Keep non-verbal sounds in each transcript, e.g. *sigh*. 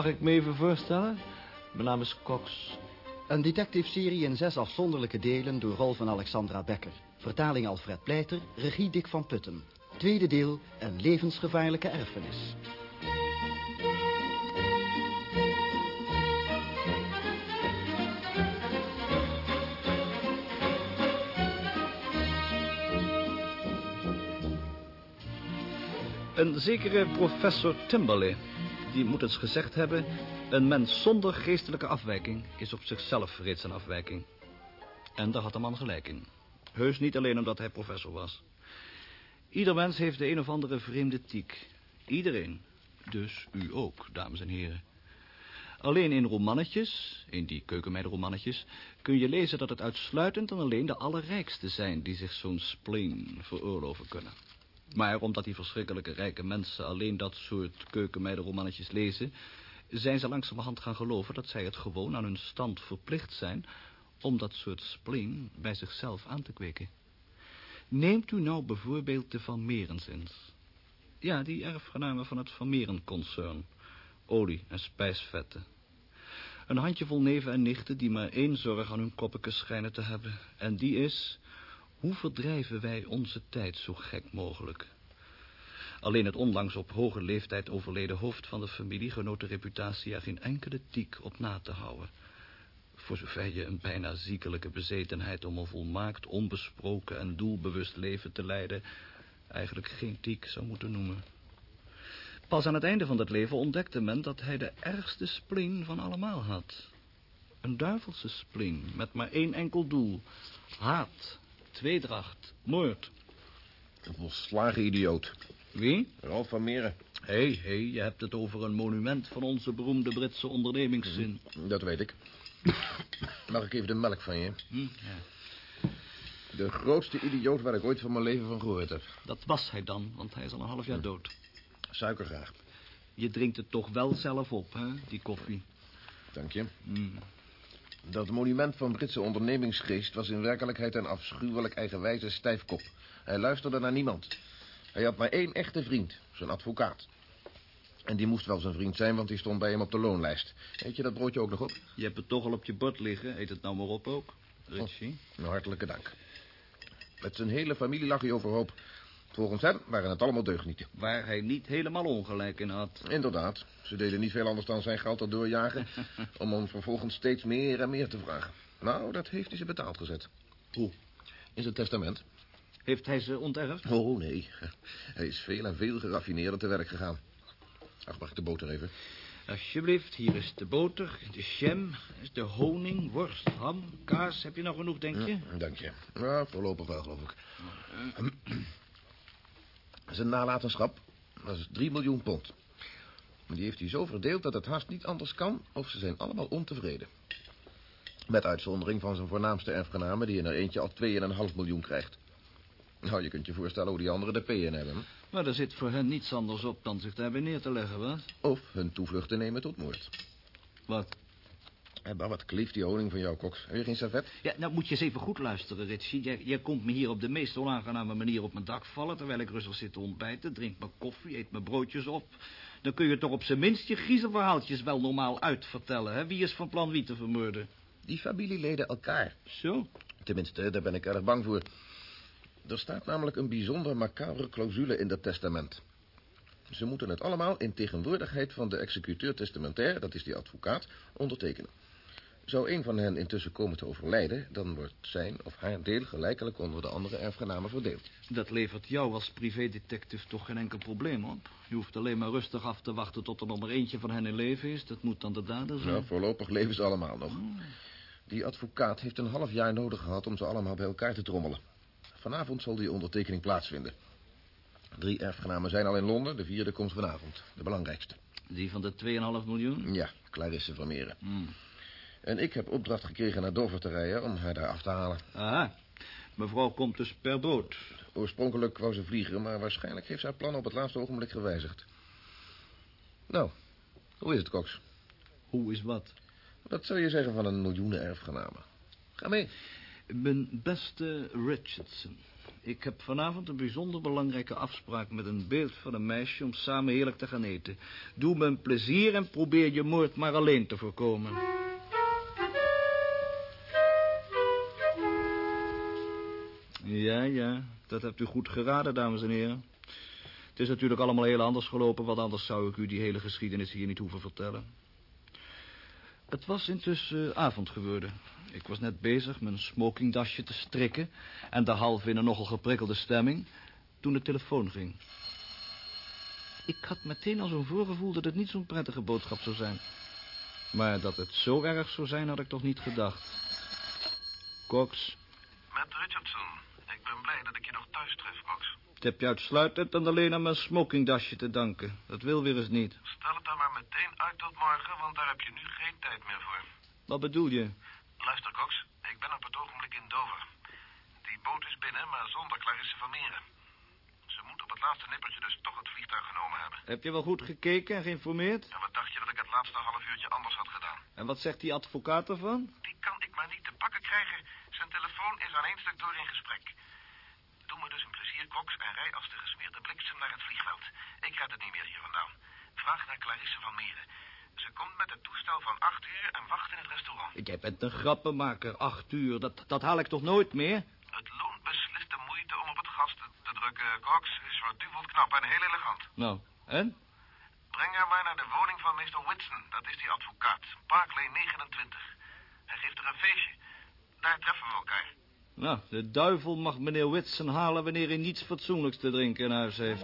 mag ik me even voorstellen? Mijn naam is Cox. Een detective-serie in zes afzonderlijke delen door rol van Alexandra Becker. Vertaling Alfred Pleiter, regie Dick van Putten. Tweede deel, een levensgevaarlijke erfenis. Een zekere professor Timberley, die moet eens gezegd hebben... een mens zonder geestelijke afwijking is op zichzelf reeds een afwijking. En daar had de man gelijk in. Heus niet alleen omdat hij professor was. Ieder mens heeft de een of andere vreemde tiek. Iedereen. Dus u ook, dames en heren. Alleen in romannetjes, in die keukenmeidenromannetjes... kun je lezen dat het uitsluitend en alleen de allerrijkste zijn... die zich zo'n spleen veroorloven kunnen. Maar omdat die verschrikkelijke rijke mensen alleen dat soort keukenmeidenromannetjes lezen... zijn ze langzamerhand gaan geloven dat zij het gewoon aan hun stand verplicht zijn... om dat soort spleen bij zichzelf aan te kweken. Neemt u nou bijvoorbeeld de Van Merens eens. Ja, die erfgenamen van het Van Meren-concern. Olie en spijsvetten. Een handjevol neven en nichten die maar één zorg aan hun koppeken schijnen te hebben. En die is hoe verdrijven wij onze tijd zo gek mogelijk? Alleen het onlangs op hoge leeftijd overleden hoofd van de familie... genoot de reputatie er geen enkele tiek op na te houden. Voor zover je een bijna ziekelijke bezetenheid... om een volmaakt, onbesproken en doelbewust leven te leiden... eigenlijk geen tiek zou moeten noemen. Pas aan het einde van dat leven ontdekte men dat hij de ergste spleen van allemaal had. Een duivelse spleen met maar één enkel doel. Haat Tweedracht. Moord. Een volslagen idioot. Wie? Ralf van Meren. Hé, hey, hé, hey, je hebt het over een monument van onze beroemde Britse ondernemingszin. Dat weet ik. Mag ik even de melk van je? Hm, ja. De grootste idioot waar ik ooit van mijn leven van gehoord heb. Dat was hij dan, want hij is al een half jaar dood. Suiker graag. Je drinkt het toch wel zelf op, hè, die koffie. Dank je. Mm. Dat monument van Britse ondernemingsgeest was in werkelijkheid een afschuwelijk eigenwijze stijfkop. Hij luisterde naar niemand. Hij had maar één echte vriend, zijn advocaat. En die moest wel zijn vriend zijn, want die stond bij hem op de loonlijst. Eet je dat broodje ook nog op? Je hebt het toch al op je bord liggen. Eet het nou maar op ook, Richie. Oh, nou, hartelijke dank. Met zijn hele familie lag hij overhoop. Volgens hem waren het allemaal deugnieten. Waar hij niet helemaal ongelijk in had. Inderdaad. Ze deden niet veel anders dan zijn geld erdoor jagen... *laughs* om hem vervolgens steeds meer en meer te vragen. Nou, dat heeft hij ze betaald gezet. Hoe? In zijn testament. Heeft hij ze onterfd? Oh, nee. Hij is veel en veel geraffineerder te werk gegaan. Ach, mag ik de boter even? Alsjeblieft, hier is de boter, de jam, de honing, worst, ham, kaas. Heb je nog genoeg, denk je? Ja, dank je. Ja, voorlopig wel, geloof ik. Zijn nalatenschap was 3 miljoen pond. Die heeft hij zo verdeeld dat het haast niet anders kan... of ze zijn allemaal ontevreden. Met uitzondering van zijn voornaamste erfgenamen... die in er eentje al 2,5 miljoen krijgt. Nou, je kunt je voorstellen hoe die anderen de P in hebben. Maar er zit voor hen niets anders op dan zich daarbij neer te leggen, wat? Of hun toevlucht te nemen tot moord. Wat? Hé, maar wat klieft die honing van jou, Cox. Heb je geen servet? Ja, nou moet je eens even goed luisteren, Ritchie. Jij, jij komt me hier op de meest onaangename manier op mijn dak vallen... terwijl ik rustig zit te ontbijten, drink mijn koffie, eet mijn broodjes op. Dan kun je toch op zijn minst je griezelverhaaltjes wel normaal uitvertellen, hè? Wie is van plan wie te vermoorden? Die familieleden elkaar. Zo? Tenminste, daar ben ik erg bang voor. Er staat namelijk een bijzonder macabere clausule in dat testament. Ze moeten het allemaal in tegenwoordigheid van de executeur testamentair, dat is die advocaat, ondertekenen. Zou een van hen intussen komen te overlijden... dan wordt zijn of haar deel gelijkelijk onder de andere erfgenamen verdeeld. Dat levert jou als privédetective toch geen enkel probleem op. Je hoeft alleen maar rustig af te wachten tot er nog maar eentje van hen in leven is. Dat moet dan de dader zijn. Nou, voorlopig leven ze allemaal nog. Die advocaat heeft een half jaar nodig gehad om ze allemaal bij elkaar te trommelen. Vanavond zal die ondertekening plaatsvinden. Drie erfgenamen zijn al in Londen, de vierde komt vanavond. De belangrijkste. Die van de 2,5 miljoen? Ja, Clarisse Vermeeren. Hmm. En ik heb opdracht gekregen naar Dover te rijden om haar daar af te halen. Aha. Mevrouw komt dus per boot. Oorspronkelijk wou ze vliegen, maar waarschijnlijk heeft ze haar plan op het laatste ogenblik gewijzigd. Nou, hoe is het, Cox? Hoe is wat? Wat zou je zeggen van een miljoenen erfgenamen? Ga mee. Mijn beste Richardson. Ik heb vanavond een bijzonder belangrijke afspraak met een beeld van een meisje om samen heerlijk te gaan eten. Doe me een plezier en probeer je moord maar alleen te voorkomen. Ja, ja, dat hebt u goed geraden, dames en heren. Het is natuurlijk allemaal heel anders gelopen, want anders zou ik u die hele geschiedenis hier niet hoeven vertellen. Het was intussen avond geworden. Ik was net bezig mijn smokingdasje te strikken... en derhalve in een nogal geprikkelde stemming... toen de telefoon ging. Ik had meteen al zo'n voorgevoel dat het niet zo'n prettige boodschap zou zijn. Maar dat het zo erg zou zijn, had ik toch niet gedacht. Cox, Met Richardson. Ik ben blij dat ik je nog thuis tref, Cox. het heb je uitsluitend en alleen aan mijn smokingdasje te danken. Dat wil weer eens niet. Stel het dan maar meteen uit tot morgen, want daar heb je nu geen tijd meer voor. Wat bedoel je? Luister, Cox. Ik ben op het ogenblik in Dover. Die boot is binnen, maar zonder Clarisse Vermeeren. Ze het laatste nippertje dus toch het vliegtuig genomen hebben. Heb je wel goed gekeken en geïnformeerd? En wat dacht je dat ik het laatste half uurtje anders had gedaan? En wat zegt die advocaat ervan? Die kan ik maar niet te pakken krijgen. Zijn telefoon is aan één stuk door in gesprek. Doe me dus een plezier, Cox, en rij als de gesmeerde bliksem naar het vliegveld. Ik red het niet meer hier vandaan. Vraag naar Clarisse van Meren. Ze komt met het toestel van acht uur en wacht in het restaurant. Jij bent een grappenmaker. Acht uur, dat, dat haal ik toch nooit meer? Het loont beslist de moeite om op het gas te, te drukken, Cox. Is verduveld knap en heel elegant. Nou, en? Breng haar maar naar de woning van Mr. Whitson. Dat is die advocaat. Park Lane 29. Hij geeft er een feestje. Daar treffen we elkaar. Nou, de duivel mag meneer Whitson halen wanneer hij niets fatsoenlijks te drinken in huis heeft.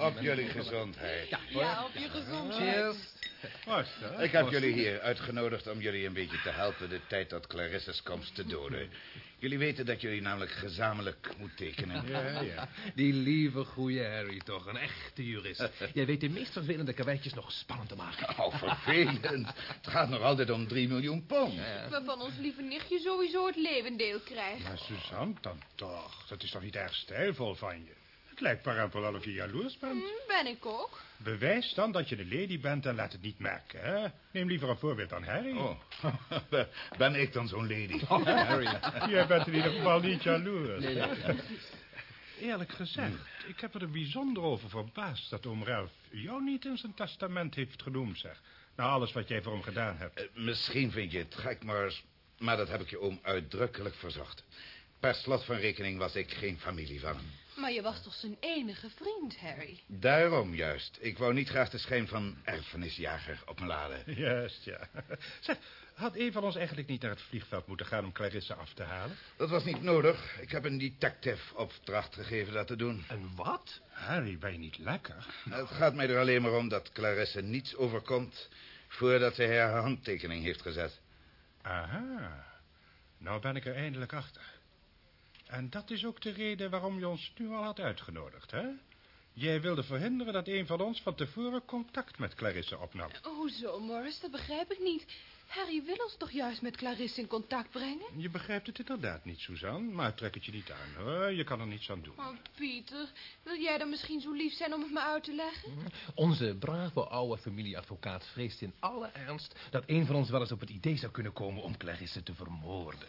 Op jullie gezondheid. Ja, op je gezondheid. Ik heb jullie hier uitgenodigd om jullie een beetje te helpen de tijd tot Clarisse's komst te doden. Jullie weten dat jullie namelijk gezamenlijk moet tekenen. Ja, ja. Die lieve goeie Harry toch, een echte jurist. Jij weet de meest vervelende karweitjes nog spannend te maken. *laughs* Oh, vervelend. Het gaat nog altijd om 3 miljoen pond. Waarvan ons lieve nichtje sowieso het levendeel krijgt. Maar Suzanne, dan toch. Dat is toch niet erg stijlvol van je? Het lijkt wel of je jaloers bent. Hm, ben ik ook. Bewijs dan dat je een lady bent en laat het niet merken, hè? Neem liever een voorbeeld aan Harry. Oh, *laughs* ben ik dan zo'n lady? *laughs* Harry. Jij bent in ieder geval niet jaloers. Eerlijk gezegd, ik heb er er bijzonder over verbaasd... dat oom Ralph jou niet in zijn testament heeft genoemd, zeg. Na alles wat jij voor hem gedaan hebt. Eh, Misschien vind je het gek, maar, maar dat heb ik je oom uitdrukkelijk verzocht. Per slot van rekening was ik geen familie van hem. Maar je was toch zijn enige vriend, Harry? Daarom juist. Ik wou niet graag de schijn van erfenisjager op me laden. *laughs* Juist, ja. Zeg, had een van ons eigenlijk niet naar het vliegveld moeten gaan... om Clarisse af te halen? Dat was niet nodig. Ik heb een detective opdracht gegeven dat te doen. En wat? Harry, ben je niet lekker? Het gaat mij er alleen maar om dat Clarisse niets overkomt... voordat zij haar handtekening heeft gezet. Aha. Nou ben ik er eindelijk achter. En dat is ook de reden waarom je ons nu al had uitgenodigd, hè? Jij wilde verhinderen dat een van ons van tevoren contact met Clarisse opnam. Hoezo, Morris? Dat begrijp ik niet. Harry wil ons toch juist met Clarisse in contact brengen? Je begrijpt het inderdaad niet, Suzanne, maar trek het je niet aan, hoor. Je kan er niets aan doen. Oh, Pieter, wil jij dan misschien zo lief zijn om het me uit te leggen? Onze brave oude familieadvocaat vreest in alle ernst... dat een van ons wel eens op het idee zou kunnen komen om Clarisse te vermoorden.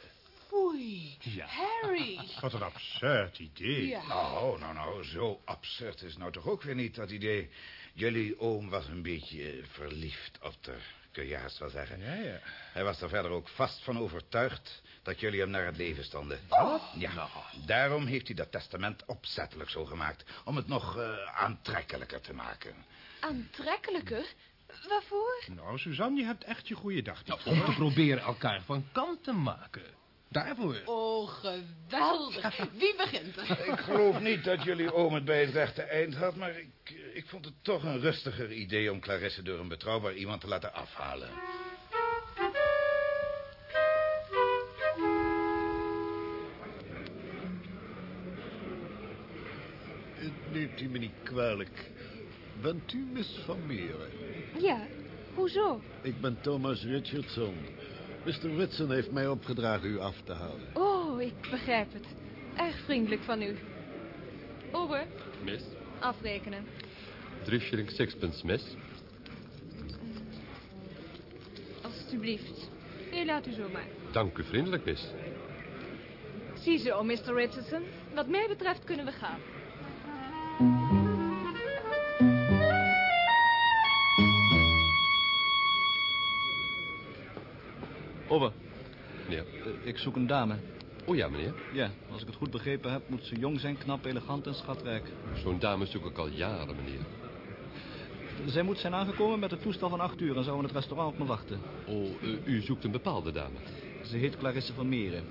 Foei, Ja. Harry. *laughs* Wat een absurd idee. Ja. Nou, nou, nou, zo absurd is nou toch ook weer niet dat idee. Jullie oom was een beetje eh, verliefd op de, kun je haast wel zeggen. Ja, ja. Hij was er verder ook vast van overtuigd dat jullie hem naar het leven stonden. Wat? Ja, daarom heeft hij dat testament opzettelijk zo gemaakt. Om het nog eh, aantrekkelijker te maken. Aantrekkelijker? Waarvoor? Nou, Suzanne, je hebt echt je goede dag niet. Om te proberen elkaar van kant te maken. Daarvoor. Oh, geweldig. Wie begint er? Ik geloof niet dat jullie oom het bij het rechte eind had... maar ik, ik vond het toch een rustiger idee om Clarisse door een betrouwbaar iemand te laten afhalen. Neemt u me niet kwalijk. Bent u Miss Van Meren? Ja, hoezo? Ik ben Thomas Richardson. Mr. Whitson heeft mij opgedragen u af te halen. Oh, ik begrijp het. Erg vriendelijk van u. Ober, Miss, afrekenen. drie shilling sixpence, miss. Alsjeblieft. Nee, laat u zo maar. Dank u vriendelijk, miss. Ziezo, Mr. Richardson. Wat mij betreft kunnen we gaan. Ik zoek een dame. Oh ja, meneer. Ja, als ik het goed begrepen heb, moet ze jong zijn, knap, elegant en schatrijk. Zo'n dame zoek ik al jaren, meneer. Zij moet zijn aangekomen met het toestel van acht uur en zou in het restaurant op me wachten. Oh, eh, u zoekt een bepaalde dame. Ze heet Clarisse van Meren.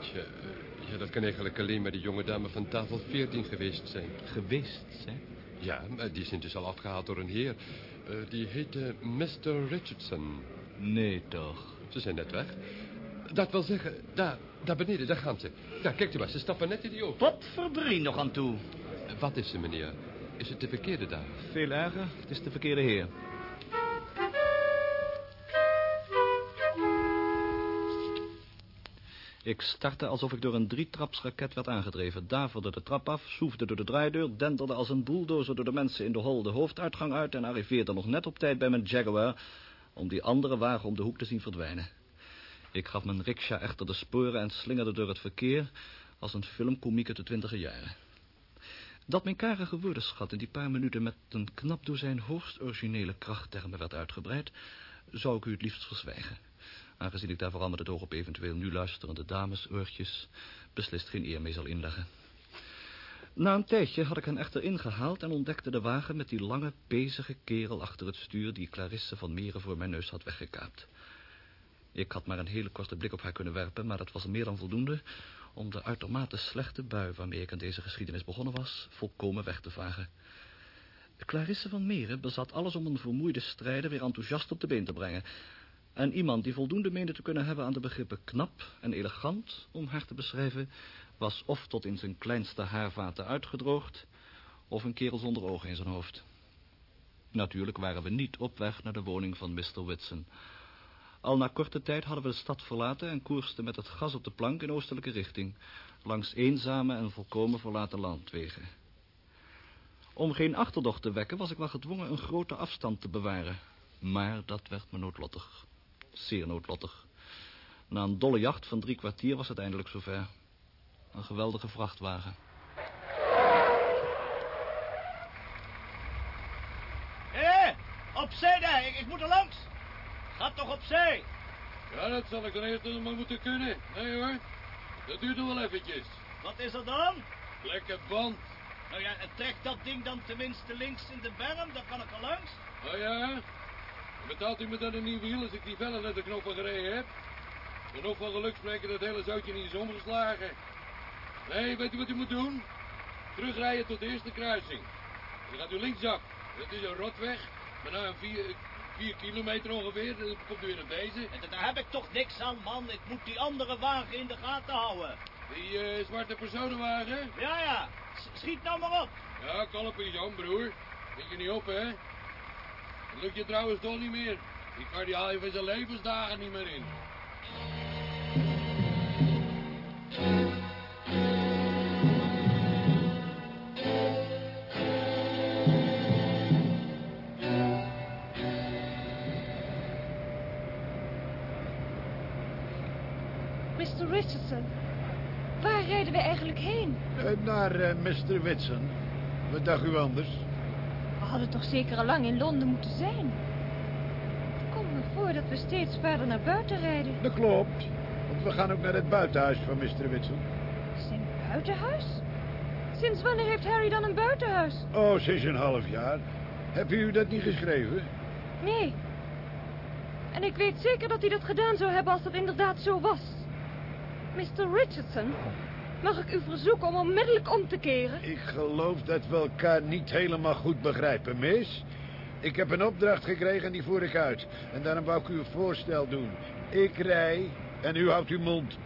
Tja, eh, ja, dat kan eigenlijk alleen maar de jonge dame van tafel 14 geweest zijn. Geweest, hè? Ja, maar die is intussen al afgehaald door een heer. Eh, die heette Mr. Richardson. Nee, toch. Ze zijn net weg. Dat wil zeggen, daar, daar beneden, daar gaan ze. Daar, kijkt u maar, ze stappen net in die auto. Wat verdrie nog aan toe? Wat is ze, meneer? Is het de verkeerde dame? Veel erger, het is de verkeerde heer. Ik startte alsof ik door een drietrapsraket werd aangedreven. Daverde de trap af, soefde door de draaideur... denderde als een bulldozer door de mensen in de hol de hoofduitgang uit... en arriveerde nog net op tijd bij mijn Jaguar... om die andere wagen om de hoek te zien verdwijnen. Ik gaf mijn riksja echter de sporen en slingerde door het verkeer... als een filmkomiek uit de twintiger jaren. Dat mijn karige woordenschat in die paar minuten... met een knap door zijn hoogst originele krachttermen werd uitgebreid... zou ik u het liefst verzwijgen aangezien ik daar vooral met het oog op eventueel nu luisterende damesoortjes beslist geen eer mee zal inleggen. Na een tijdje had ik hen echter ingehaald en ontdekte de wagen met die lange, bezige kerel achter het stuur die Clarisse van Meren voor mijn neus had weggekaapt. Ik had maar een hele korte blik op haar kunnen werpen, maar dat was meer dan voldoende om de uitermate slechte bui waarmee ik aan deze geschiedenis begonnen was, volkomen weg te vagen. Clarisse van Meren bezat alles om een vermoeide strijder weer enthousiast op de been te brengen. En iemand die voldoende meende te kunnen hebben aan de begrippen knap en elegant, om haar te beschrijven, was of tot in zijn kleinste haarvaten uitgedroogd, of een kerel zonder ogen in zijn hoofd. Natuurlijk waren we niet op weg naar de woning van Mr. Whitson. Al na korte tijd hadden we de stad verlaten en koersten met het gas op de plank in oostelijke richting, langs eenzame en volkomen verlaten landwegen. Om geen achterdocht te wekken was ik wel gedwongen een grote afstand te bewaren, maar dat werd me noodlottig. Zeer noodlottig. Na een dolle jacht van drie kwartier was het eindelijk zover. Een geweldige vrachtwagen. Hé, opzij daar, ik, ik moet er langs. Ga toch opzij. Ja, dat zal ik dan eerst nog maar moeten kunnen. Nee hoor, dat duurt nog wel eventjes. Wat is er dan? Lekker band. Nou ja, en trek dat ding dan tenminste links in de berm, dan kan ik er langs. Oh ja? Betaalt u me dan een nieuw wiel als ik die vellen naar de knoppen gereden heb? Dan nog van geluk spreken dat hele zoutje niet is omgeslagen. Nee, weet u wat u moet doen? Terugrijden tot de eerste kruising. Dan gaat u linksaf. Dat is een rotweg. Maar na een vier, vier kilometer ongeveer, dan komt u weer op deze. En daar heb ik toch niks aan, man. Ik moet die andere wagen in de gaten houden. Die uh, zwarte personenwagen? Ja, ja. Schiet nou maar op. Ja, kalmpjes om, broer. Schiet je niet op, hè? Dat lukt je trouwens toch niet meer. Die kan die haal je van zijn levensdagen niet meer in. Richardson, waar rijden we eigenlijk heen? Uh, naar uh, Mr. Whitson. Wat dacht u anders? We hadden toch zeker al lang in Londen moeten zijn? Het komt me voor dat we steeds verder naar buiten rijden. Dat klopt. Want we gaan ook naar het buitenhuis van Mr. Whitson. Zijn buitenhuis? Sinds wanneer heeft Harry dan een buitenhuis? Oh, sinds een half jaar. Heb u dat niet geschreven? Nee. En ik weet zeker dat hij dat gedaan zou hebben als dat inderdaad zo was. Mr. Richardson, mag ik u verzoeken om onmiddellijk om te keren? Ik geloof dat we elkaar niet helemaal goed begrijpen, mis. Ik heb een opdracht gekregen en die voer ik uit. En daarom wou ik u een voorstel doen. Ik rij en u houdt uw mond.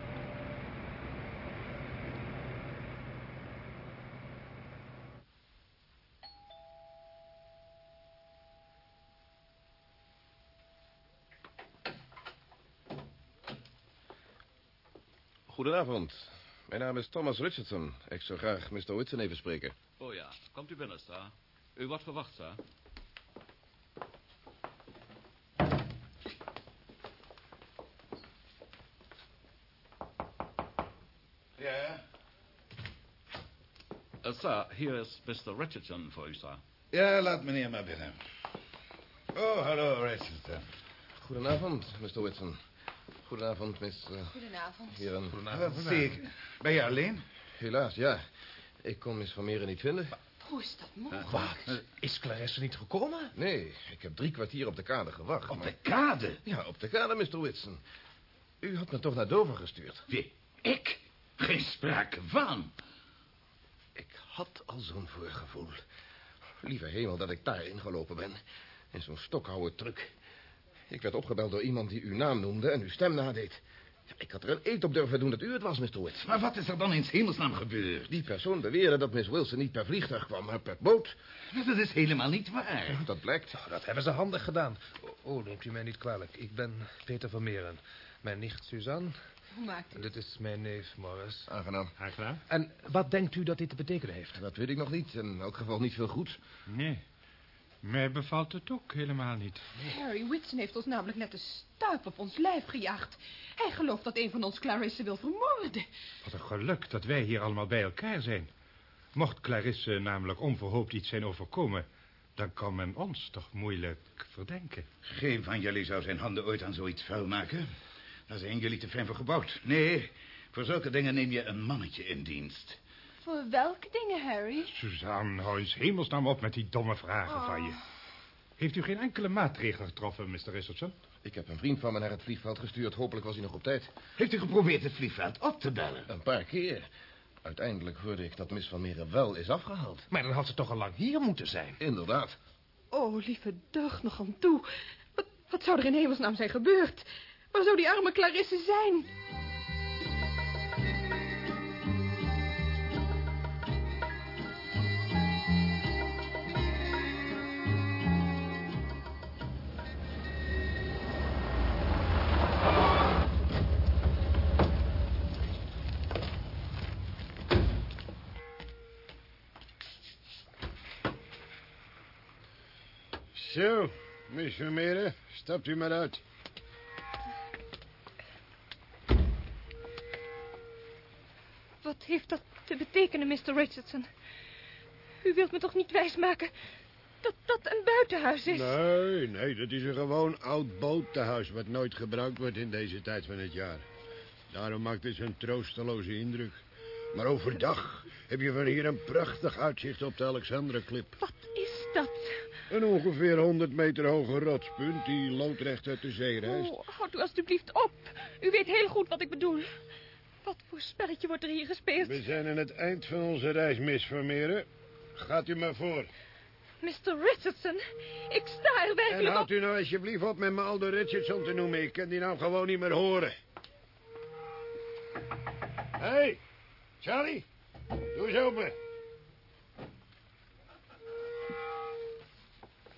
Goedenavond. Mijn naam is Thomas Richardson. Ik zou graag Mr. Whitson even spreken. Oh ja, komt u binnen, sir. U wordt verwacht, sir. Ja? Eh, sir, hier is Mr. Richardson voor u, sir. Ja, laat meneer maar binnen. Oh, hallo, Richardson. Goedenavond, Mr. Whitson. Goedenavond, Miss... Uh, Goedenavond. Heren. Zie ik? Ben je alleen? Helaas, ja. Ik kon Miss Vermeeren niet vinden. Hoe is dat mogelijk? Wat? Is Clarisse niet gekomen? Nee, ik heb drie kwartier op de kade gewacht. Op maar- de kade? Ja, op de kade, Mr. Whitson. U had me toch naar Dover gestuurd? Wie? Ik? Geen sprake van. Ik had al zo'n voorgevoel. Lieve hemel dat ik daarin gelopen ben. In zo'n stokhouden truc. Ik werd opgebeld door iemand die uw naam noemde en uw stem nadeed. Ja, ik had er een eet op durven doen dat u het was, Mr. Whitson. Maar wat is er dan in 's hemelsnaam gebeurd? Die persoon beweerde dat Miss Wilson niet per vliegtuig kwam, maar per boot. Dat is helemaal niet waar. Dat blijkt. Dat hebben ze handig gedaan. Oh, neemt u mij niet kwalijk. Ik ben Peter Vermeeren. Mijn nicht Suzanne. Hoe maakt u? Dit is mijn neef Morris. Aangenaam. Aangenaam? En wat denkt u dat dit te betekenen heeft? Dat weet ik nog niet. In elk geval niet veel goed. Nee. Mij bevalt het ook helemaal niet. Harry Whitson heeft ons namelijk net de stuip op ons lijf gejaagd. Hij gelooft dat een van ons Clarisse wil vermoorden. Wat een geluk dat wij hier allemaal bij elkaar zijn. Mocht Clarisse namelijk onverhoopt iets zijn overkomen... dan kan men ons toch moeilijk verdenken. Geen van jullie zou zijn handen ooit aan zoiets vuil maken. Daar zijn jullie te fijn voor gebouwd. Nee, voor zulke dingen neem je een mannetje in dienst. Voor welke dingen, Harry? Suzanne, hou eens hemelsnaam op met die domme vragen van je. Heeft u geen enkele maatregel getroffen, Mr. Richardson? Ik heb een vriend van me naar het vliegveld gestuurd. Hopelijk was hij nog op tijd. Heeft u geprobeerd het vliegveld op te bellen? Een paar keer. Uiteindelijk hoorde ik dat Miss Van Meren wel is afgehaald. Maar dan had ze toch al lang hier moeten zijn. Inderdaad. Oh, lieve dag nog aan toe. Wat, wat zou er in hemelsnaam zijn gebeurd? Waar zou die arme Clarisse zijn? Zo, Miss Vermeeren, stapt u maar uit. Wat heeft dat te betekenen, Mr. Richardson? U wilt me toch niet wijsmaken dat dat een buitenhuis is? Nee, nee, dat is een gewoon oud botenhuis... wat nooit gebruikt wordt in deze tijd van het jaar. Daarom maakt het zo'n troosteloze indruk. Maar overdag heb je van hier een prachtig uitzicht op de Alexandra-klip. Wat is dat? Een ongeveer 100 meter hoge rotspunt die loodrecht uit de zee rijst. Oh, houd u alstublieft op. U weet heel goed wat ik bedoel. Wat voor spelletje wordt er hier gespeeld? We zijn aan het eind van onze reis, Miss Vermeeren. Gaat u maar voor. Mr. Richardson, ik sta er En werkelijk houdt op. u nou alsjeblieft op met me Aldo Richardson te noemen. Ik kan die nou gewoon niet meer horen. Hé, hey, Charlie. Doe eens open.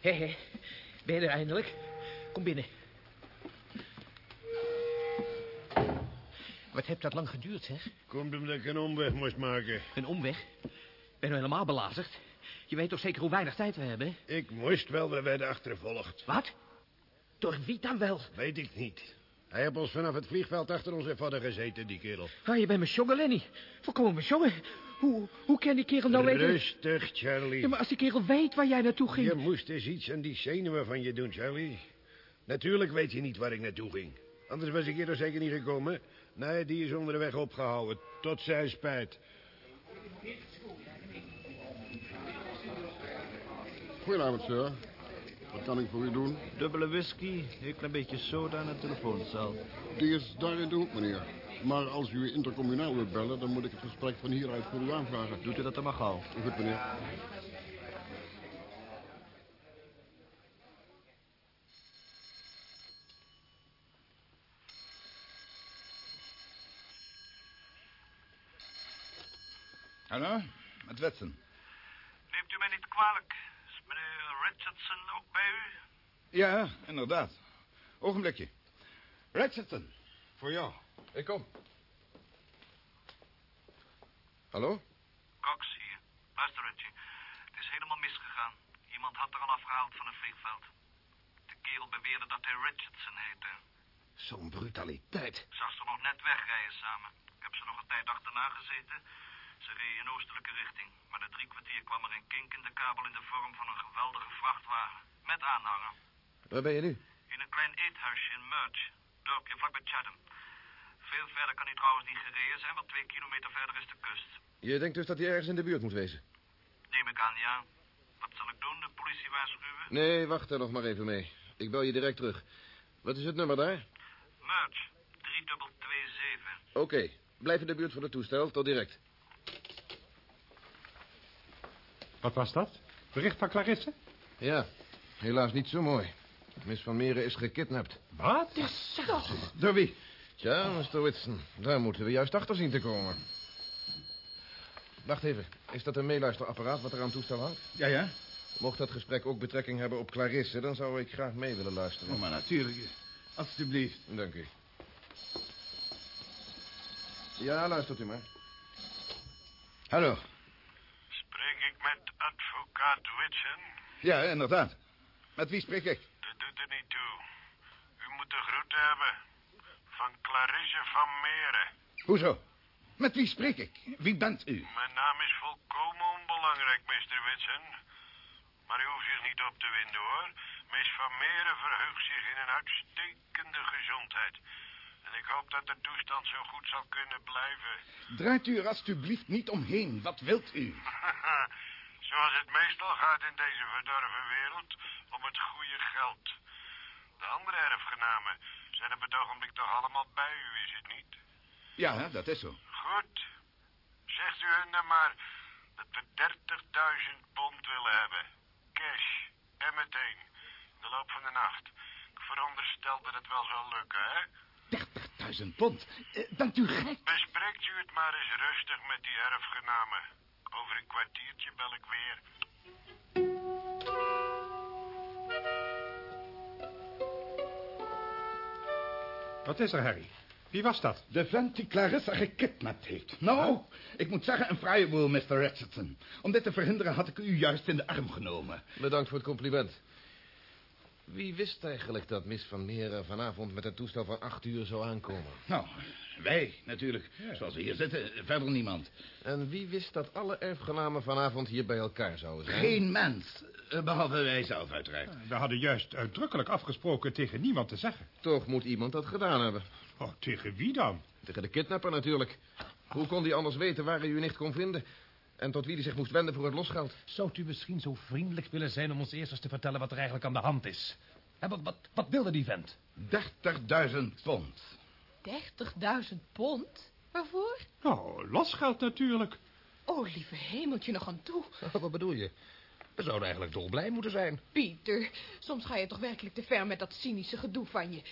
Hé, hé. Ben je er eindelijk? Kom binnen. Wat heeft dat lang geduurd, zeg? Komt omdat ik een omweg moest maken. Een omweg? Ben je helemaal belazerd? Je weet toch zeker hoe weinig tijd we hebben? Ik moest wel, we werden achtervolgd. Wat? Door wie dan wel? Weet ik niet. Hij heeft ons vanaf het vliegveld achter onze vader gezeten, die kerel. Ah, je bent mijn jongen, Lenny. Volkomen mijn jongen. Hoe, hoe kan die kerel nou weten... Rustig, Charlie. Ja, maar als die kerel weet waar jij naartoe ging... Je moest eens iets aan die zenuwen van je doen, Charlie. Natuurlijk weet je niet waar ik naartoe ging. Anders was ik hier er zeker niet gekomen. Nee, die is onderweg opgehouden. Tot zijn spijt. Goedenavond, sir. Wat kan ik voor u doen? Dubbele whisky, een klein beetje soda en een telefooncel. Die is daar in de hoek, meneer. Maar als u intercommunaal wilt bellen, dan moet ik het gesprek van hieruit voor u aanvragen. Doet u dat dan maar gauw? Goed, meneer. Hallo, met Wetsen. Neemt u mij niet kwalijk. Is meneer Richardson ook bij u? Ja, inderdaad. Ogenblikje. Richardson, voor jou. Ik kom. Hallo? Cox hier. Luister, Richie. Het is helemaal misgegaan. Iemand had er al afgehaald van het vliegveld. De kerel beweerde dat hij Richardson heette. Zo'n brutaliteit. Zag ze nog net wegrijden samen. Ik heb ze nog een tijd achterna gezeten. Ze reden in oostelijke richting, maar na drie kwartier kwam er een kink in de kabel in de vorm van een geweldige vrachtwagen. Met aanhanger. Waar ben je nu? In een klein eethuisje in Merch, dorpje vlakbij Chatham. Veel verder kan hij trouwens niet gereden zijn, want twee kilometer verder is de kust. Je denkt dus dat hij ergens in de buurt moet wezen? Neem ik aan, ja. Wat zal ik doen, de politie waarschuwen? Nee, wacht er nog maar even mee. Ik bel je direct terug. Wat is het nummer daar? Merch, 3227. Oké, blijf in de buurt van het toestel. Tot direct. Wat was dat? Bericht van Clarisse? Ja, helaas niet zo mooi. Miss Van Meren is gekidnapt. Wat? is toch... Door wie? Tja, Mr. Whitson, daar moeten we juist achter zien te komen. Wacht even, is dat een meeluisterapparaat wat er aan toestel hangt? Ja, ja. Mocht dat gesprek ook betrekking hebben op Clarisse, dan zou ik graag mee willen luisteren. Oh, maar natuurlijk. Alsjeblieft. Dank u. Ja, luistert u maar. Hallo. Spreek ik met advocaat Whitson? Ja, inderdaad. Met wie spreek ik? Dat doet er niet toe. U moet de groeten hebben. Van Clarisse van Meren. Hoezo? Met wie spreek ik? Wie bent u? Mijn naam is volkomen onbelangrijk, Mr. Whitson. Maar u hoeft zich niet op te winden, hoor. Miss van Meren verheugt zich in een uitstekende gezondheid. En ik hoop dat de toestand zo goed zal kunnen blijven. Draait u er alstublieft niet omheen. Wat wilt u? *laughs* Zoals het meestal gaat in deze verdorven wereld, om het goede geld. De andere erfgenamen zijn op het ogenblik toch allemaal bij u, is het niet? Ja, dat is zo. Goed. Zegt u hun dan maar dat we 30.000 pond willen hebben. Cash. En meteen. In de loop van de nacht. Ik veronderstel dat het wel zal lukken, hè? 30.000 pond? Eh, bent u gek? Bespreekt u het maar eens rustig met die erfgenamen. Over een kwartiertje bel ik weer. Wat is er, Harry? Wie was dat? De vent die Clarissa gekidnapt heeft. Nou, ik moet zeggen, een fraaie boel, Mr. Richardson. Om dit te verhinderen had ik u juist in de arm genomen. Bedankt voor het compliment. Wie wist eigenlijk dat Miss Van Meren vanavond met een toestel van acht uur zou aankomen? Nou, wij natuurlijk. Zoals we hier zitten, verder niemand. En wie wist dat alle erfgenamen vanavond hier bij elkaar zouden zijn? Geen mens, eh, behalve wij zelf uiteraard. We hadden juist uitdrukkelijk afgesproken tegen niemand te zeggen. Toch moet iemand dat gedaan hebben. Oh, tegen wie dan? Tegen de kidnapper natuurlijk. Hoe kon hij anders weten waar hij u nicht kon vinden? En tot wie hij zich moest wenden voor het losgeld? Zou u misschien zo vriendelijk willen zijn om ons eerst eens te vertellen wat er eigenlijk aan de hand is? Wat, wat, wat wilde die vent? 30.000 pond. 30.000 pond? Waarvoor? Nou, losgeld natuurlijk. Oh, lieve hemeltje, nog aan toe. *laughs* Wat bedoel je? We zouden eigenlijk dolblij moeten zijn. Pieter, soms ga je toch werkelijk te ver met dat cynische gedoe van je.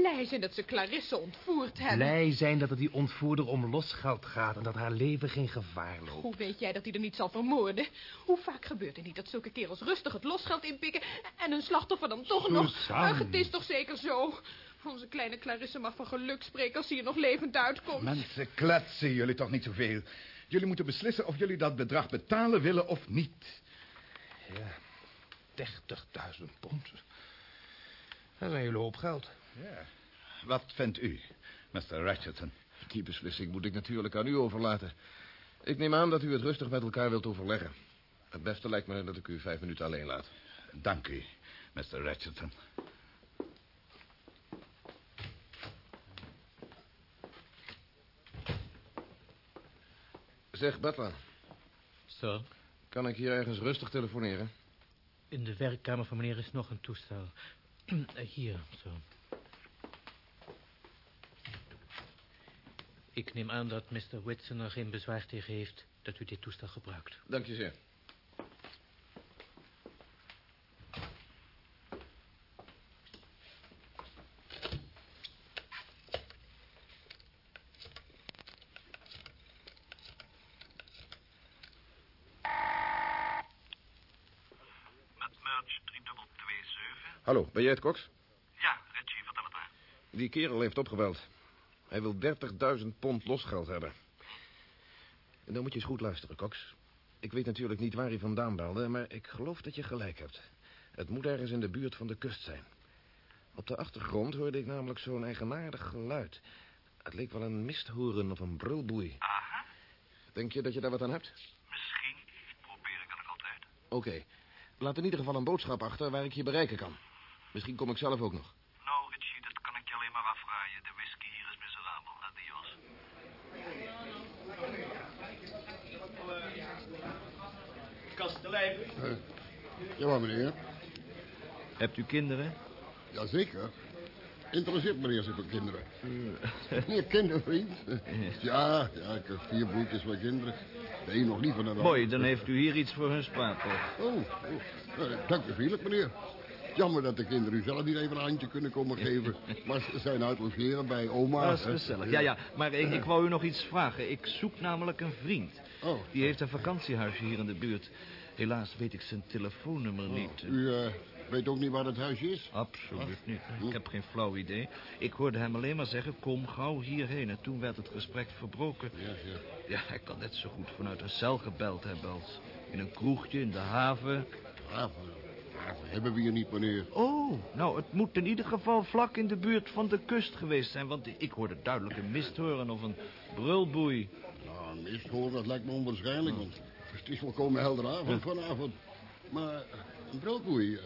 Blij zijn dat ze Clarisse ontvoerd hebben. Blij zijn dat het die ontvoerder om losgeld gaat... en dat haar leven geen gevaar loopt. Hoe weet jij dat hij er niet zal vermoorden? Hoe vaak gebeurt het niet dat zulke kerels rustig het losgeld inpikken... en een slachtoffer dan toch nog... Ach, het is toch zeker zo? Onze kleine Clarisse mag van geluk spreken als hij er nog levend uitkomt. Mensen, kletsen jullie toch niet zoveel. Jullie moeten beslissen of jullie dat bedrag betalen willen of niet. Ja, 30.000 pond. Dat is een hele hoop geld. Ja. Wat vindt u, Mr. Ratchetson? Die beslissing moet ik natuurlijk aan u overlaten. Ik neem aan dat u het rustig met elkaar wilt overleggen. Het beste lijkt me dat ik u vijf minuten alleen laat. Dank u, Mr. Ratchetson. Zeg, Butler, Zo, kan ik hier ergens rustig telefoneren? in de werkkamer van meneer is nog een toestel. *clears throat* Hier, zo. Ik neem aan dat Mr. Whitson er geen bezwaar tegen heeft dat u dit toestel gebruikt. Dank je zeer. Met Merch 3227. Hallo, ben jij het, Cox? Ja, Richie, vertel het maar. Die kerel heeft opgebeld. Hij wil 30.000 pond losgeld hebben. En dan moet je eens goed luisteren, Cox. Ik weet natuurlijk niet waar hij vandaan belde, maar ik geloof dat je gelijk hebt. Het moet ergens in de buurt van de kust zijn. Op de achtergrond hoorde ik namelijk zo'n eigenaardig geluid. Het leek wel een misthoren of een brulboei. Aha. Denk je dat je daar wat aan hebt? Misschien. Proberen kan ik altijd. Oké. Laat in ieder geval een boodschap achter waar ik je bereiken kan. Misschien kom ik zelf ook nog. Nou, Richie, dat kan ik je alleen maar afvraaien. De whisky hier is miserabel. Adios. Kastelein. Eh, ja, meneer. Hebt u kinderen? Jazeker. Interesseert me eerst voor kinderen. *laughs* Meneer kindervriend? Ja, ja, ik heb vier broertjes met kinderen. De een nog liever dan de Mooi, dan heeft u hier iets voor hun spaarpot. Oh, oh. Eh, dank u vriendelijk, meneer. Jammer dat de kinderen u zelf niet even een handje kunnen komen geven. *laughs* Maar ze zijn uit logeren bij oma. Dat is gezellig. Ja, ja, maar ik, ik wou u nog iets vragen. Ik zoek namelijk een vriend. Oh. Die heeft een vakantiehuisje hier in de buurt. Helaas weet ik zijn telefoonnummer niet. U eh, weet ook niet waar het huisje is? Absoluut niet. Ik heb geen flauw idee. Ik hoorde hem alleen maar zeggen, kom gauw hierheen. En toen werd het gesprek verbroken. Ja, ja. Ja, hij kan net zo goed vanuit een cel gebeld hebben als in een kroegje in de haven. Haven, haven hebben we hier niet, meneer. Oh, nou, het moet in ieder geval vlak in de buurt van de kust geweest zijn. Want ik hoorde duidelijk een misthoren of een brulboei. Nou, een mist hoor, dat lijkt me onwaarschijnlijk, want het is volkomen helder avond vanavond. Maar een brilboei, eh,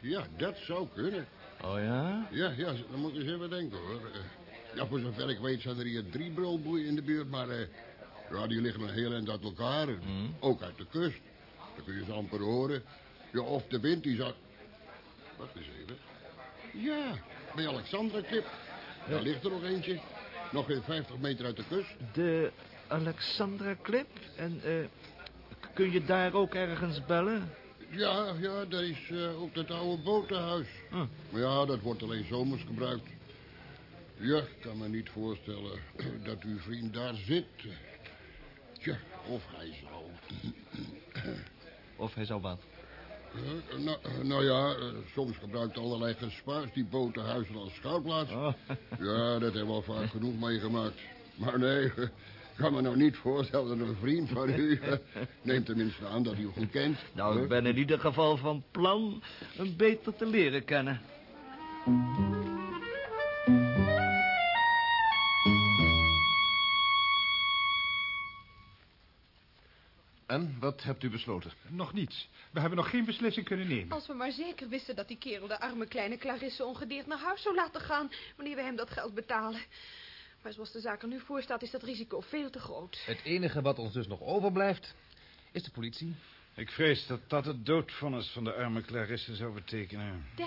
ja, dat zou kunnen. Oh ja? Ja, ja, dan moet je eens even denken, hoor. Eh, ja, voor zover ik weet zijn er hier drie brilboeien in de buurt, maar eh, ja, die liggen een heel eind uit elkaar. en Ook uit de kust. Dan kun je ze amper horen. Ja, of de wind die zat... Wacht eens even. Ja, bij Alexandra Klip. Daar ligt er nog eentje. Nog geen 50 meter uit de kust. De Alexandra Clip? En eh, kun je daar ook ergens bellen? Ja, ja, dat is eh, ook dat oude botenhuis. Maar ja, dat wordt alleen zomers gebruikt. Ja, ik kan me niet voorstellen *clears throat* dat uw vriend daar zit. Tja, of hij zou... *clears throat* Of hij zou wat? Eh, nou, eh, nou ja, soms gebruikt allerlei gespuis die botenhuizen als schouwplaats. Ja, dat hebben we al vaak genoeg meegemaakt. Maar nee, ik kan me nou niet voorstellen dat een vriend van u... eh, neemt tenminste aan dat u goed kent. Nou, ik ben in ieder geval van plan hem beter te leren kennen. En, wat hebt u besloten? Nog niets. We hebben nog geen beslissing kunnen nemen. Als we maar zeker wisten dat die kerel de arme kleine Clarisse ongedeerd naar huis zou laten gaan... wanneer we hem dat geld betalen. Maar zoals de zaak er nu voor staat, is dat risico veel te groot. Het enige wat ons dus nog overblijft, is de politie. Ik vrees dat dat het doodvonnis van de arme Clarisse zou betekenen. 30.000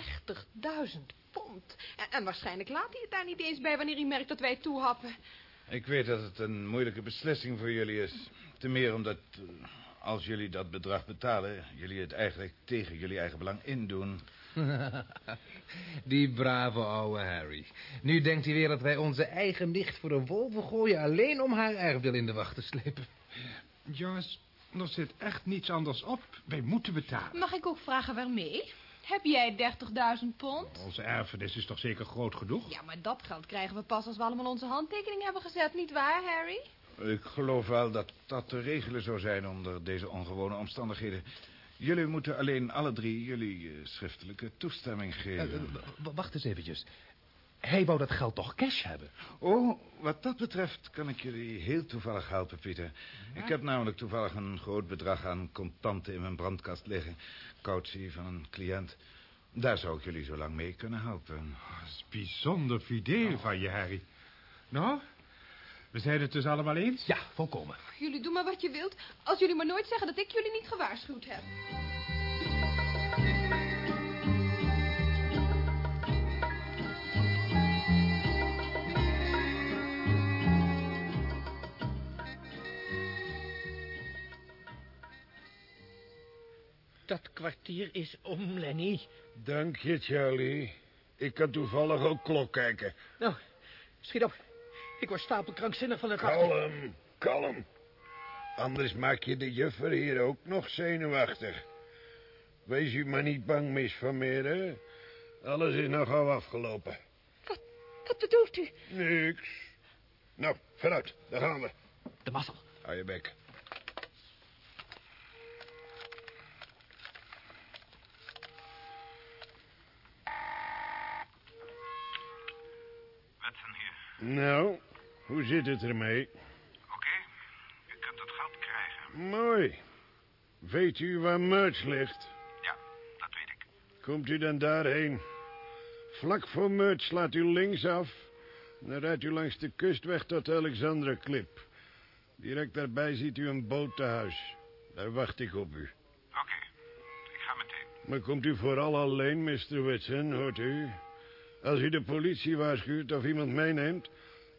pond. En, en waarschijnlijk laat hij het daar niet eens bij wanneer hij merkt dat wij toehappen. Ik weet dat het een moeilijke beslissing voor jullie is. Te meer omdat, eh, als jullie dat bedrag betalen... jullie het eigenlijk tegen jullie eigen belang indoen. *laughs* Die brave ouwe Harry. Nu denkt hij weer dat wij onze eigen nicht voor de wolven gooien... alleen om haar erfdeel in de wacht te slepen. Jongens, er zit echt niets anders op. Wij moeten betalen. Mag ik ook vragen waarmee? Heb jij 30.000 pond? Onze erfenis is toch zeker groot genoeg? Ja, maar dat geld krijgen we pas als we allemaal onze handtekening hebben gezet, niet waar, Harry? Ik geloof wel dat dat te regelen zou zijn onder deze ongewone omstandigheden. Jullie moeten alleen alle drie jullie eh, schriftelijke toestemming geven. Eh, w- wacht eens eventjes. Hij wou dat geld toch cash hebben? Oh, wat dat betreft kan ik jullie heel toevallig helpen, Pieter. Ik heb namelijk toevallig een groot bedrag aan contanten in mijn brandkast liggen. Cautie van een cliënt. Daar zou ik jullie zo lang mee kunnen helpen. Dat is bijzonder fideel van je, Harry. Nou, we zijn het dus allemaal eens? Ja, volkomen. Jullie doen maar wat je wilt, als jullie maar nooit zeggen dat ik jullie niet gewaarschuwd heb. Dat kwartier is om, Lenny. Dank je, Charlie. Ik kan toevallig ook klok kijken. Nou, schiet op. Ik word stapelkrankzinnig van het wachten. Kalm, kalm. Anders maak je de juffer hier ook nog zenuwachtig. Wees u maar niet bang, Miss Vermeer, hè? Alles is nog gauw afgelopen. Wat bedoelt u? Niks. Nou, vooruit, daar gaan we. De mazzel. Hou je bek. Watson hier. Nou, hoe zit het ermee? Oké, u kunt het gaan Mooi. Weet u waar Merch ligt? Ja, dat weet ik. Komt u dan daarheen? Vlak voor Merch slaat u linksaf. Dan rijdt u langs de kustweg tot de Alexandra Klip. Direct daarbij ziet u een boottehuis. Daar wacht ik op u. Oké, ik ga meteen. Maar komt u vooral alleen, Mr. Whitson, hoort u? Als u de politie waarschuwt of iemand meeneemt...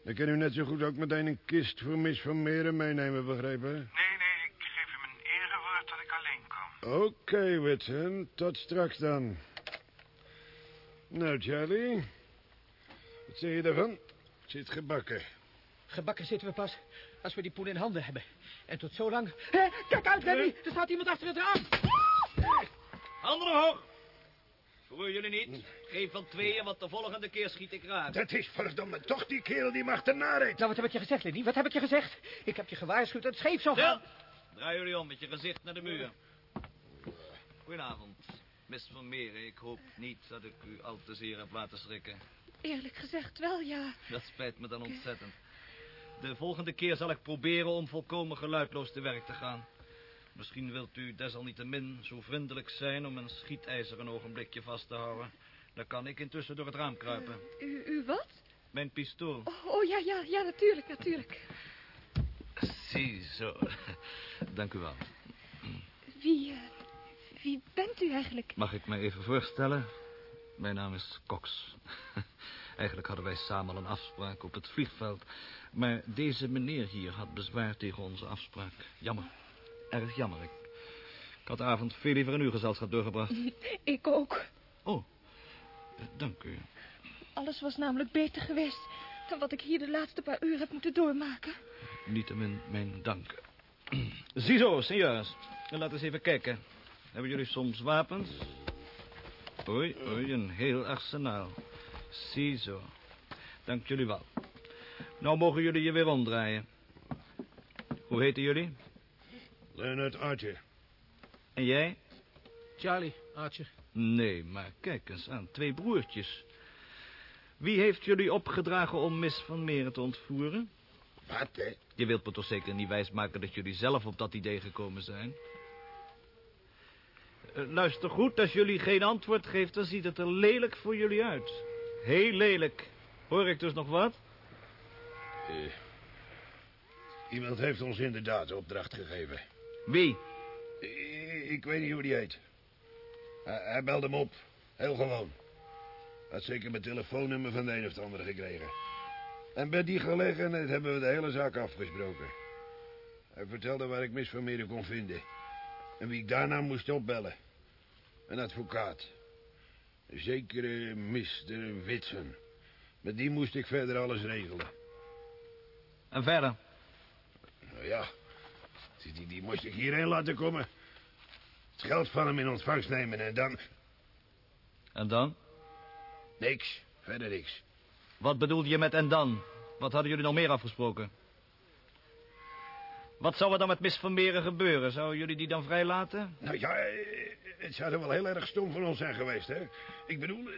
dan kan u net zo goed ook meteen een kist voor Miss Van Meren meenemen, begrepen? Nee, nee, ik geef u mijn erewoord dat ik alleen kom. Oké, Whitson. Tot straks dan. Nou, Charlie. Wat zeg je daarvan? Het zit gebakken. Gebakken zitten we pas als we die poen in handen hebben. En tot zo lang... Hé, kijk uit, Lenny! Er staat iemand achter het raam! Handen omhoog. Verroer jullie niet. Geen van tweeën, want de volgende keer schiet ik raak. Dat is verdomme toch die kerel die achterna rijdt. Nou, wat heb ik je gezegd, Lenny? Wat heb ik je gezegd? Ik heb je gewaarschuwd dat het scheef zou Stil. gaan. Draai jullie om met je gezicht naar de muur. Goedenavond, Miss Van Meren. Ik hoop niet dat ik u al te zeer heb laten schrikken. Eerlijk gezegd wel, ja. Dat spijt me dan ontzettend. De volgende keer zal ik proberen om volkomen geluidloos te werk te gaan. Misschien wilt u desalniettemin zo vriendelijk zijn om een schietijzer een ogenblikje vast te houden. Dan kan ik intussen door het raam kruipen. U, u wat? Mijn pistool. Oh, oh, ja, ja, ja, natuurlijk, natuurlijk. Ziezo. Dank u wel. Wie, eh, wie bent u eigenlijk? Mag ik me even voorstellen? Mijn naam is Cox. Eigenlijk hadden wij samen al een afspraak op het vliegveld. Maar deze meneer hier had bezwaar tegen onze afspraak. Jammer. Erg jammer. Ik, ik had de avond veel liever in uw gezelschap doorgebracht. *laughs* Ik ook. Oh, eh, dank u. Alles was namelijk beter geweest dan wat ik hier de laatste paar uur heb moeten doormaken. Niettemin mijn dank. *clears throat* Ziezo, senors. Laten we eens even kijken. Hebben jullie soms wapens? Oei, oei, een heel arsenaal. Ziezo. Dank jullie wel. Nou mogen jullie je weer omdraaien. Hoe heten jullie? Leonard Archer. En jij? Charlie, Archer. Nee, maar kijk eens aan. Twee broertjes. Wie heeft jullie opgedragen om Miss van Meren te ontvoeren? Wat, hè? Je wilt me toch zeker niet wijsmaken dat jullie zelf op dat idee gekomen zijn? Eh, luister goed, als jullie geen antwoord geeft, dan ziet het er lelijk voor jullie uit. Heel lelijk. Hoor ik dus nog wat? Eh, iemand heeft ons inderdaad de opdracht gegeven. Wie? Ik weet niet hoe die heet. Hij, belde me op. Heel gewoon. Had zeker mijn telefoonnummer van de een of de andere gekregen. En bij die gelegenheid hebben we de hele zaak afgesproken. Hij vertelde waar ik Miss Vermeer kon vinden. En wie ik daarna moest opbellen. Een advocaat. Een zekere Mr. Whitson. Met die moest ik verder alles regelen. En verder? Nou ja, die, die, die moest ik hierheen laten komen. Het geld van hem in ontvangst nemen en dan... En dan? Niks, verder niks. Wat bedoelde je met en dan? Wat hadden jullie nog meer afgesproken? Wat zou er dan met Miss gebeuren? Zouden jullie die dan vrijlaten? Nou ja, eh, het zou er wel heel erg stom van ons zijn geweest, hè? Ik bedoel, eh,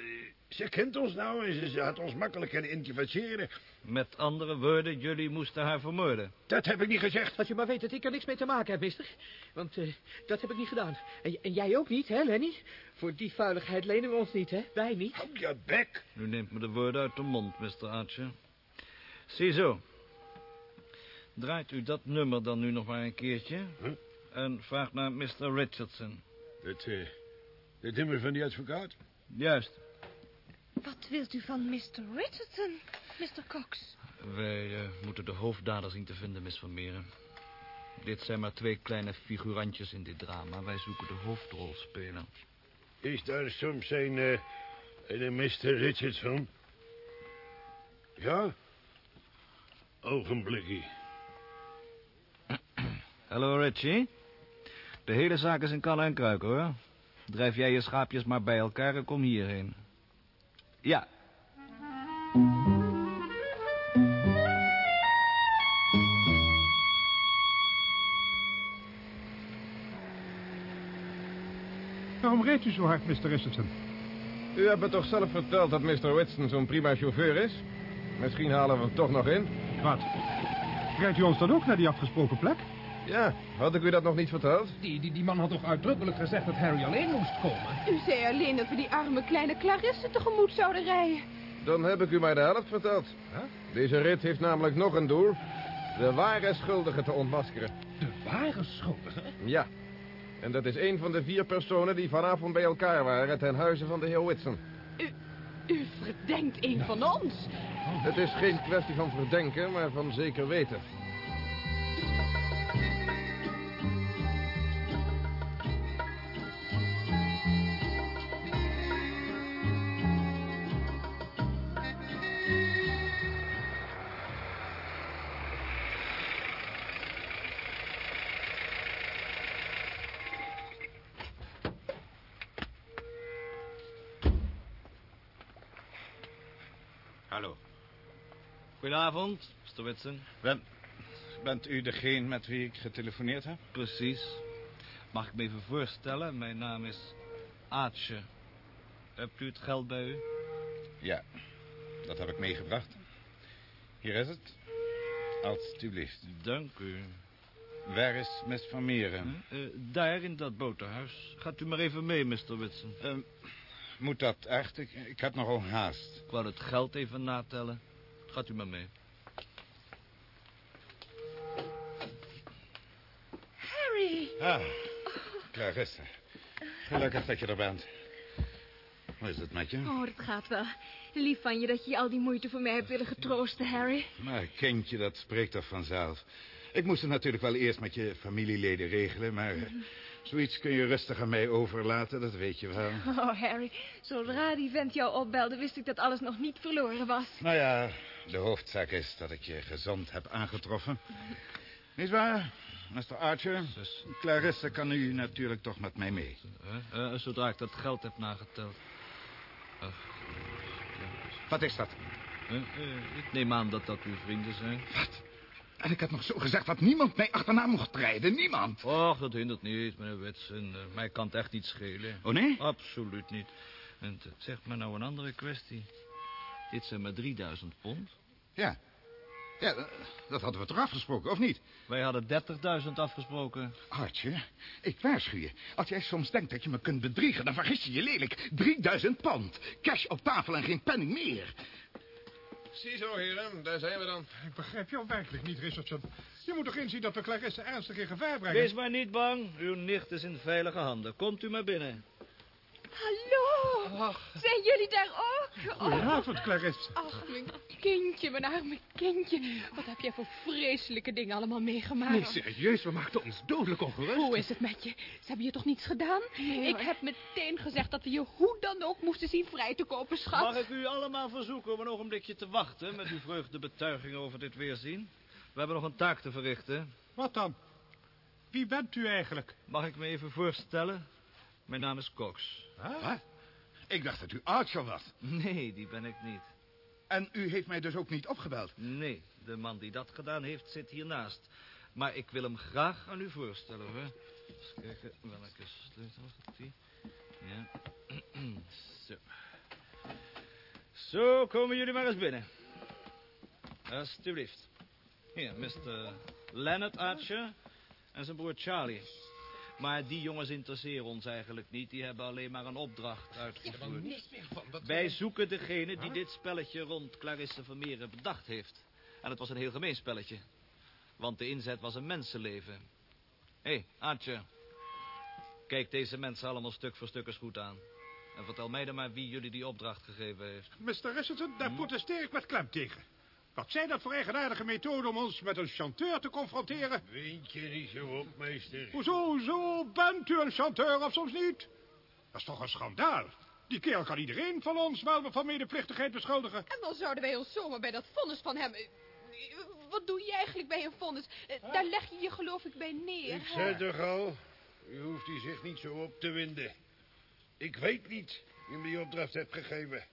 ze kent ons nou en ze, ze had ons makkelijk kunnen identificeren. Met andere woorden, jullie moesten haar vermoorden. Dat heb ik niet gezegd. Als je maar weet dat ik er niks mee te maken heb, mister. Want eh, dat heb ik niet gedaan. En, en jij ook niet, hè, Lenny? Voor die vuiligheid lenen we ons niet, hè? Wij niet. Hou je bek. U neemt me de woorden uit de mond, Mr. Archer. Ziezo. Draait u dat nummer dan nu nog maar een keertje? En vraag naar Mr. Richardson. Het, uh, het nummer van die advocaat? Juist. Wat wilt u van Mr. Richardson, Mr. Cox? Wij eh, moeten de hoofddader zien te vinden, Miss Van Meren. Dit zijn maar twee kleine figurantjes in dit drama. Wij zoeken de hoofdrolspeler. Is daar soms een, uh, een Mr. Richardson? Ja? Ogenblikkie. *clears throat* Hallo, Richie. De hele zaak is in kannen en kruiken, hoor. Drijf jij je schaapjes maar bij elkaar en kom hierheen. Ja. Waarom reed u zo hard, Mr. Richardson? U hebt me toch zelf verteld dat Mr. Whitson zo'n prima chauffeur is? Misschien halen we hem toch nog in. Wat? Rijdt u ons dan ook naar die afgesproken plek? Ja, had ik u dat nog niet verteld? Die, die, die man had toch uitdrukkelijk gezegd dat Harry alleen moest komen? U zei alleen dat we die arme kleine Clarisse tegemoet zouden rijden. Dan heb ik u maar de helft verteld. Deze rit heeft namelijk nog een doel. De ware schuldige te ontmaskeren. De ware schuldige? Ja. En dat is een van de vier personen die vanavond bij elkaar waren... ten huize van de heer Whitson. U verdenkt een van ons. Het is geen kwestie van verdenken, maar van zeker weten. Goedenavond, Mr. Whitson. Ben, bent u degene met wie ik getelefoneerd heb? Precies. Mag ik me even voorstellen? Mijn naam is Aatje. Hebt u het geld bij u? Ja, dat heb ik meegebracht. Hier is het. Alsjeblieft. Dank u. Waar is Miss Van Meren? Eh, daar in dat boterhuis. Gaat u maar even mee, Mr. Whitson. Eh, moet dat echt? Ik, ik heb nogal haast. Ik wou het geld even natellen. Gaat u maar mee. Harry! Ah, Clarisse. Gelukkig dat je er bent. Hoe is het met je? Oh, dat gaat wel. Lief van je dat je al die moeite voor mij hebt willen getroosten, Harry. Maar kindje, dat spreekt toch vanzelf. Ik moest het natuurlijk wel eerst met je familieleden regelen, maar... Zoiets kun je rustig aan mij overlaten, dat weet je wel. Oh, Harry, zodra die vent jou opbelde, wist ik dat alles nog niet verloren was. Nou ja, de hoofdzaak is dat ik je gezond heb aangetroffen. Niet waar, Mr. Archer? Clarisse kan nu natuurlijk toch met mij mee. Eh, zodra ik dat geld heb nageteld. Ach, Wat is dat? eh, eh, ik neem aan dat dat uw vrienden zijn. Wat? En ik heb nog zo gezegd dat niemand mij achterna mocht rijden. Niemand. Och, dat hindert niet, meneer Witsen. Mij kan het echt niet schelen. Oh, nee? Absoluut niet. En zeg maar nou een andere kwestie. Dit zijn maar 3000 pond. Ja. Ja, dat- dat hadden we toch afgesproken, of niet? Wij hadden 30.000 afgesproken. Artje, ik waarschuw je. Als jij soms denkt dat je me kunt bedriegen, dan vergis je je lelijk. 3000 pond. Cash op tafel en geen penning meer. Ziezo, heren, daar zijn we dan. Ik begrijp jou werkelijk niet, Richardson. Je moet toch inzien dat we Clarisse ernstig in gevaar brengen? Wees maar niet bang. Uw nicht is in veilige handen. Komt u maar binnen. Hallo! Zijn jullie daar ook? Oh. Goedenavond, Clarisse. Ach, mijn kindje, mijn arme kindje. Wat heb jij voor vreselijke dingen allemaal meegemaakt? Nee, serieus, we maakten ons dodelijk ongerust. Hoe is het met je? Ze hebben je toch niets gedaan? ik heb meteen gezegd dat we je hoe dan ook moesten zien vrij te kopen, schat. Mag ik u allemaal verzoeken om een ogenblikje te wachten... met uw vreugdebetuigingen over dit weerzien? We hebben nog een taak te verrichten. Wat dan? Wie bent u eigenlijk? Mag ik me even voorstellen? Mijn naam is Cox. Wat? Ik dacht dat u Archer was. Nee, die ben ik niet. En u heeft mij dus ook niet opgebeld? Nee, de man die dat gedaan heeft zit hiernaast. Maar ik wil hem graag aan u voorstellen, hoor. Eens kijken, welke sleutel het die? Ja. *clears throat* Zo. Zo, komen jullie maar eens binnen. Alsjeblieft. Hier, Mr. Leonard Archer en zijn broer Charlie. Maar die jongens interesseren ons eigenlijk niet. Die hebben alleen maar een opdracht uitgevoerd. Wij zoeken degene die dit spelletje rond Clarisse Vermeeren bedacht heeft. En het was een heel gemeen spelletje. Want de inzet was een mensenleven. Hé, hey, Archer. Kijk deze mensen allemaal stuk voor stuk eens goed aan. En vertel mij dan maar wie jullie die opdracht gegeven heeft. Mr. Richardson, daar protesteer ik met klem tegen. Wat zijn dat voor eigenaardige methoden om ons met een chanteur te confronteren? Wind je niet zo op, meester. Hoezo, hoezo bent u een chanteur of soms niet? Dat is toch een schandaal? Die kerel kan iedereen van ons wel van medeplichtigheid beschuldigen. En dan zouden wij ons zomaar bij dat vonnis van hem... Wat doe je eigenlijk bij een vonnis? Eh, Daar leg je je geloof ik bij neer. Ik zei toch al, u hoeft die zich niet zo op te winden. Ik weet niet wie me die opdracht heeft gegeven.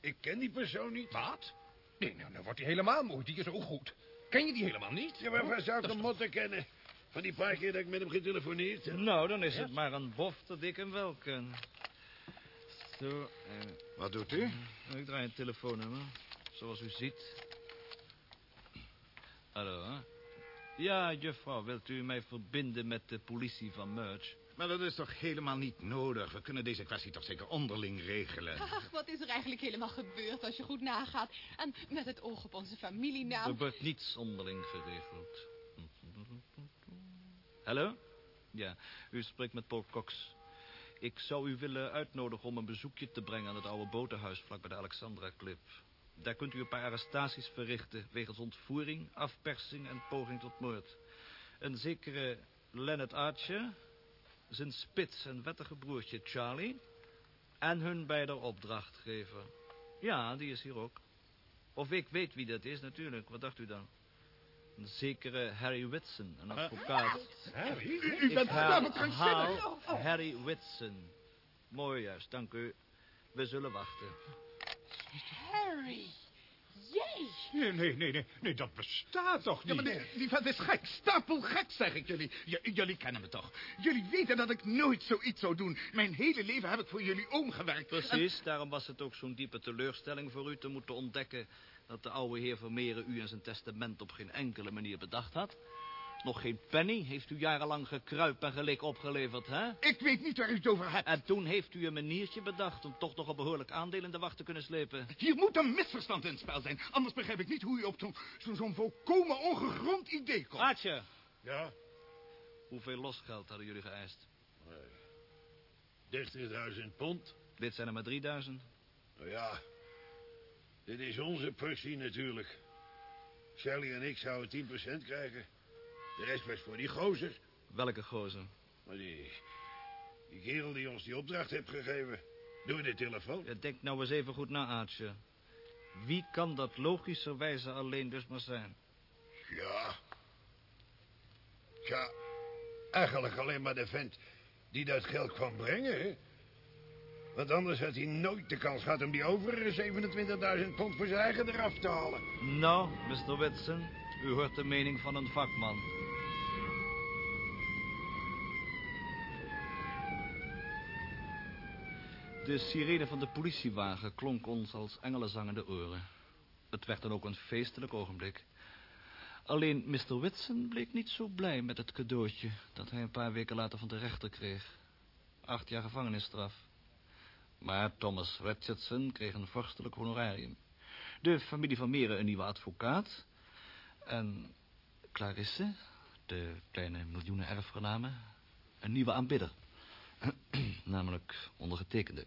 Ik ken die persoon niet. Wat? Nee, nou, dan wordt hij helemaal mooi. Die is ook goed. Ken je die helemaal niet? Ja, maar waar zou ik hem moeten kennen? Van die paar keer dat ik met hem getelefoneerd heb. Nou, dan is het maar een bof dat ik hem wel ken. Zo, eh, Wat doet u? ik draai een telefoonnummer. Zoals u ziet. Hallo, hè? Ja, juffrouw, wilt u mij verbinden met de politie van Merch? Maar dat is toch helemaal niet nodig? We kunnen deze kwestie toch zeker onderling regelen? Ach, wat is er eigenlijk helemaal gebeurd als je goed nagaat? En met het oog op onze familienaam. Er wordt niets onderling geregeld. Hallo? Ja, u spreekt met Paul Cox. Ik zou u willen uitnodigen om een bezoekje te brengen aan het oude botenhuis vlak bij de Alexandra-klip. Daar kunt u een paar arrestaties verrichten wegens ontvoering, afpersing en poging tot moord. Een zekere Leonard Archer, zijn spits en wettige broertje Charlie en hun beide opdrachtgever. Ja, die is hier ook. Of ik weet wie dat is, natuurlijk. Wat dacht u dan? Een zekere Harry Whitson, een advocaat. Harry? U, u bent. Harry Whitson. Mooi juist, dank u. We zullen wachten. Harry. Jij. Nee, nee, nee, nee, nee, dat bestaat toch niet? Ja, maar die, die vent is gek. Stapel gek, zeg ik jullie. J- jullie kennen me toch. Jullie weten dat ik nooit zoiets zou doen. Mijn hele leven heb ik voor jullie oom gewerkt. Precies, daarom was het ook zo'n diepe teleurstelling voor u te moeten ontdekken... dat de oude heer Vermeeren u in zijn testament op geen enkele manier bedacht had. Nog geen penny heeft u jarenlang gekruip en gelik opgeleverd, hè? Ik weet niet waar u het over hebt. En toen heeft u een maniertje bedacht om toch nog een behoorlijk aandeel in de wacht te kunnen slepen. Hier moet een misverstand in het spel zijn. Anders begrijp ik niet hoe u op zo'n zo, zo'n volkomen ongegrond idee komt. Aatje, Ja, hoeveel losgeld hadden jullie geëist? 30.000 pond. Dit zijn er maar 3000. Nou ja, dit is onze portie natuurlijk. Sally en ik zouden 10% krijgen. De rest was voor die gozer. Welke gozer? Die, die kerel die ons die opdracht heeft gegeven. Door de telefoon. Ja, denk nou eens even goed na, Aatje. Wie kan dat logischerwijze alleen dus maar zijn? Ja. Ja, eigenlijk alleen maar de vent die dat geld kwam brengen, hè? Want anders had hij nooit de kans gehad om die overige 27.000 pond voor zijn eigen eraf te halen. Nou, Mr. Whitson, u hoort de mening van een vakman. De sirene van de politiewagen klonk ons als engelenzang in de oren. Het werd dan ook een feestelijk ogenblik. Alleen Mr. Whitson bleek niet zo blij met het cadeautje... dat hij een paar weken later van de rechter kreeg. Acht jaar gevangenisstraf. Maar Thomas Richardson kreeg een vorstelijk honorarium. De familie van Meren een nieuwe advocaat. En Clarisse, de kleine miljoenen erfgename, een nieuwe aanbidder. *clears throat* Namelijk ondergetekende.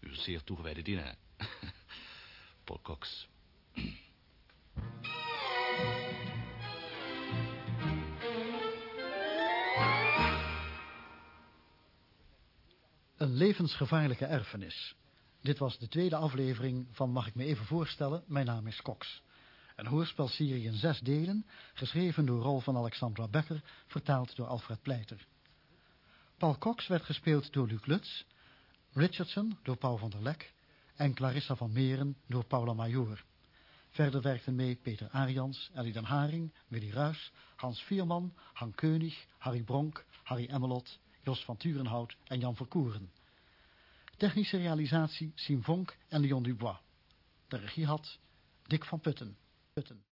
Uw zeer toegewijde dienaar. *laughs* Paul Cox. Een levensgevaarlijke erfenis. Dit was de tweede aflevering van Mag ik me even voorstellen, mijn naam is Cox. Een hoorspelserie in zes delen, geschreven door Rol van Alexandra Becker, vertaald door Alfred Pleiter. Paul Cox werd gespeeld door Luc Lutz, Richardson door Paul van der Lek en Clarissa van Meren door Paula Major. Verder werkten mee Peter Arians, Ellie den Haring, Willy Ruys, Hans Vierman, Han Keunig, Harry Bronk, Harry Emmelot, Jos van Turenhout en Jan Verkoeren. Technische realisatie Siem Vonk en Leon Dubois. De regie had Dick van Putten. Putten.